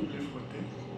fuerte.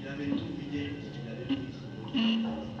Il avait tout vidé, il avait tout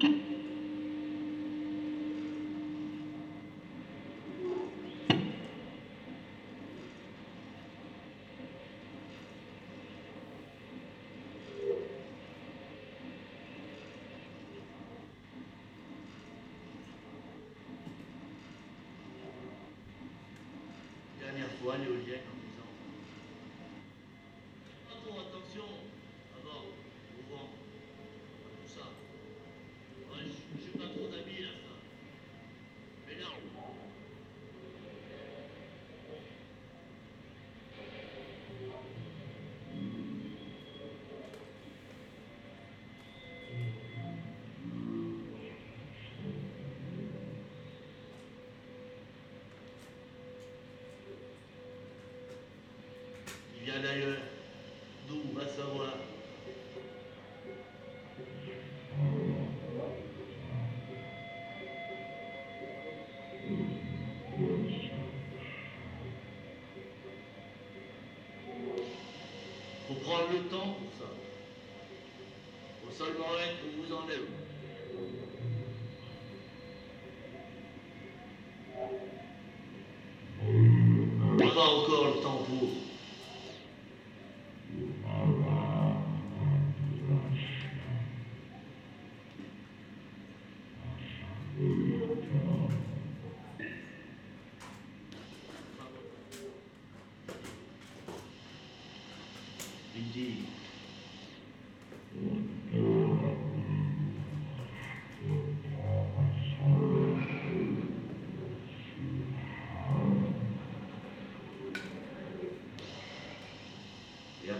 Daniel Fuani Urgiego. d'ailleurs, d'où va savoir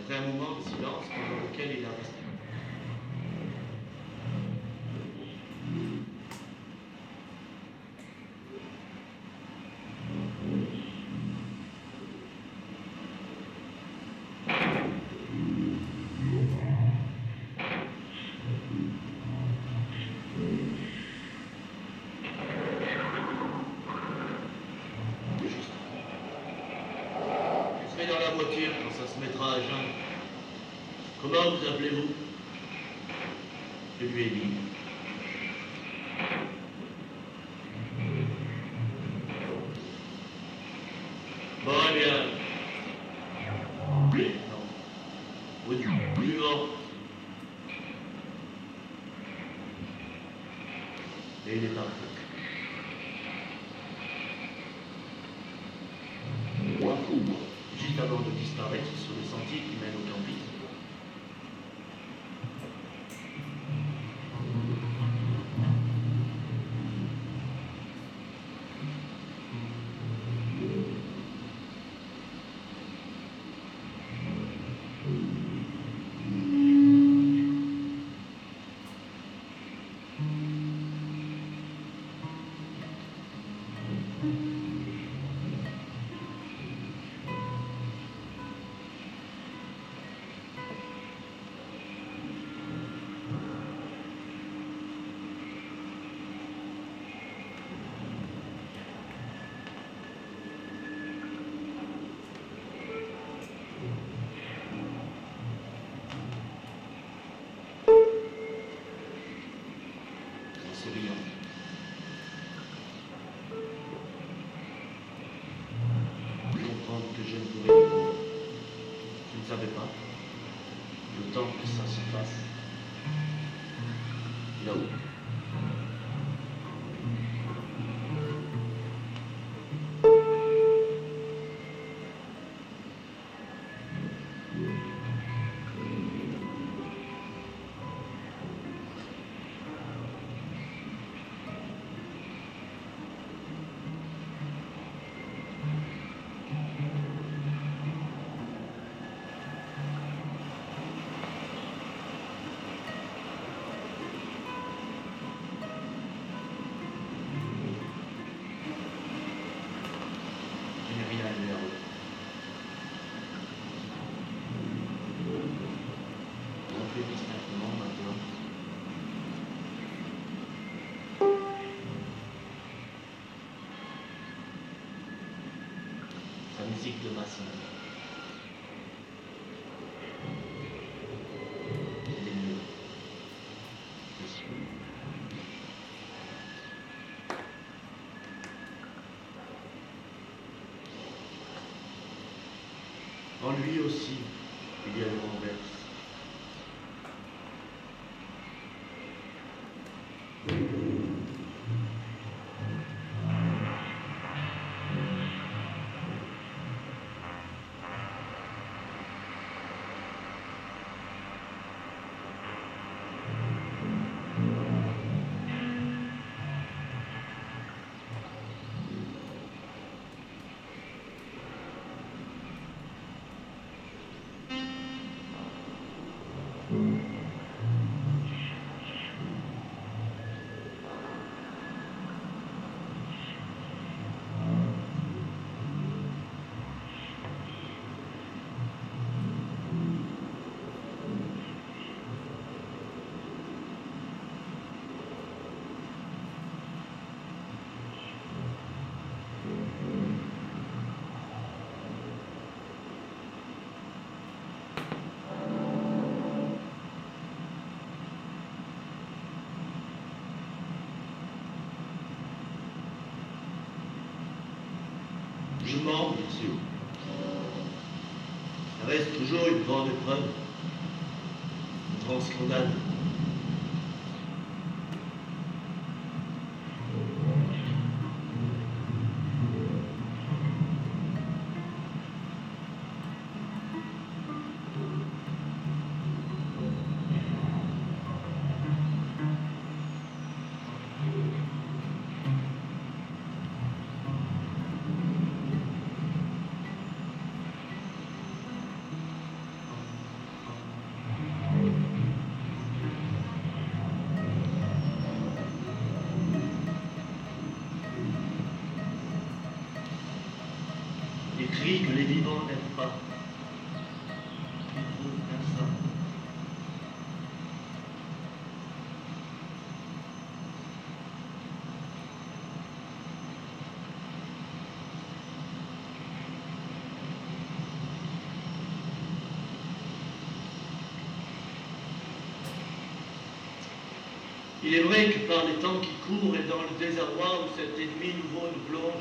après un moment de silence pendant lequel il a resté. dans la voiture vous appelez-vous? Musique de Massimo. Jugement, sûr. Ça reste toujours une grande épreuve, un grand scandale. Il est vrai que par les temps qui courent et dans le désarroi où cet ennemi nouveau nous plonge,